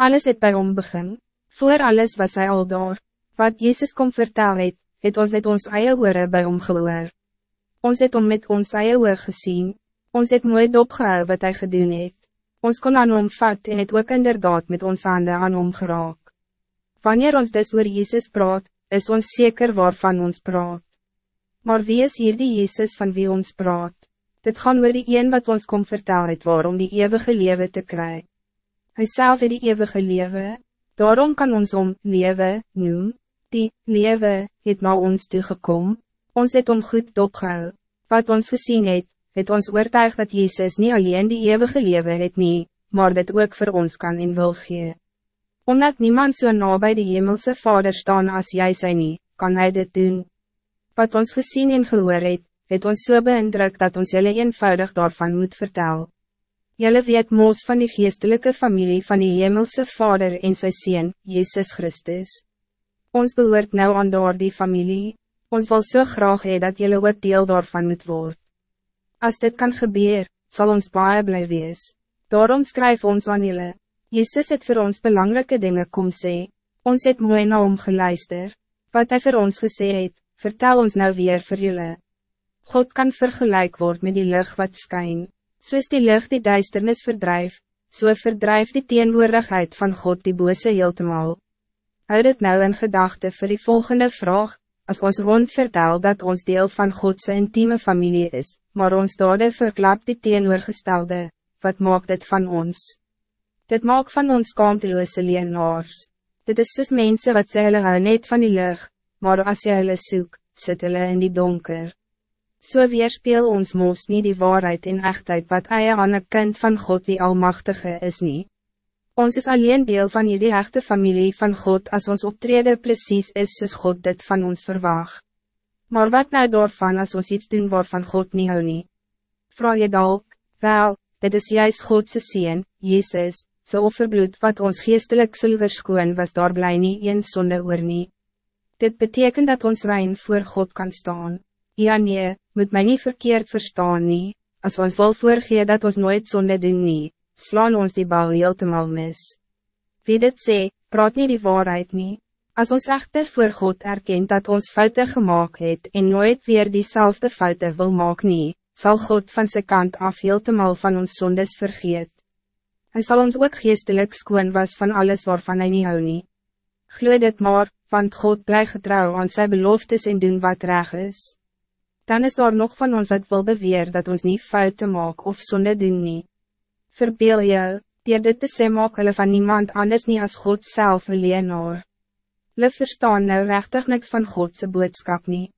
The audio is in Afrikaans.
Alles het bij hom begin, voor alles was hij al daar, wat Jezus kom vertel het, het ons met ons eie oore by hom gehoor. Ons het hom met ons eie oor gezien, ons het nooit opgehou wat hij gedoen het. Ons kon aan hom vat en het ook inderdaad met ons handen aan hom geraak. Wanneer ons dus oor Jezus praat, is ons zeker waarvan ons praat. Maar wie is hier die Jezus van wie ons praat? Dit gaan oor die een wat ons kom vertel het waarom die eeuwige leven te krijgen. Hij zelf het die eeuwige leven, daarom kan ons om leven noem. Die leven het na ons toegekom, ons het om goed opgehou. Wat ons gezien het, het ons oortuig dat Jezus niet alleen die eeuwige leven het nie, maar dit ook voor ons kan in wil gee. Omdat niemand zo so na bij de hemelse vader staan als jij zijn nie, kan hij dit doen. Wat ons gezien en gehoor het, het ons so beindruk dat ons jullie eenvoudig daarvan moet vertellen. Jullie weet moos van die geestelijke familie van die hemelse vader en sy Seen, Jezus Christus. Ons behoort nou aan door die familie, ons wil so graag hee dat jullie ook deel daarvan moet worden. Als dit kan gebeuren, zal ons baie bly wees. Daarom skryf ons aan julle. Jezus het voor ons belangrijke dingen kom sê. Ons het mooi na hom geluister. Wat hij voor ons gesê het, vertel ons nou weer voor jullie. God kan vergelijk worden met die lucht wat skyn. So is die lucht die duisternis verdrijf, so verdrijf die teenwoordigheid van God die bose heeltemal. Houd het nou in gedachte voor die volgende vraag, als ons rond vertel dat ons deel van Godse intieme familie is, maar ons dade verklap die teenoorgestelde, wat maakt dit van ons? Dit maakt van ons kaamteloose leenaars. Dit is soos mense wat sê hulle hou net van die lucht, maar als jy hulle soek, sit hulle in die donker. So weerspeel ons moos niet die waarheid en echtheid wat eie aan een kind van God die Almachtige is niet. Ons is alleen deel van jullie echte familie van God als ons optreden precies is soos God dit van ons verwacht. Maar wat nou daarvan als ons iets doen waarvan God niet hou nie? Vraag je dalk, wel, dit is juist Godse Seen, Jezus, so offerbloed wat ons geestelijk zilver skoon was daar blij nie een sonde oor nie. Dit betekent dat ons rein voor God kan staan. Ja nee, moet mij niet verkeerd verstaan nie, als ons wil voorgee dat ons nooit zonde doen nie, slaan ons die bal heeltemal mis. Wie dit sê, praat niet die waarheid nie. As ons echter voor God erkent dat ons fouten gemaakt het en nooit weer diezelfde fouten wil maak nie, sal God van zijn kant af heeltemal van ons zondes vergeet. Hij zal ons ook geestelijk skoon was van alles waarvan hij niet hou nie. Gloe dit maar, want God bly getrouw aan sy beloftes en doen wat reg is. Dan is daar nog van ons wat wil beweer dat ons niet fouten maak of zonde doen nie. Verbeel jou, dier dit te sê maak hulle van niemand anders nie als God zelf een leenaar. Hulle verstaan nou rechtig niks van Godse boodskap niet.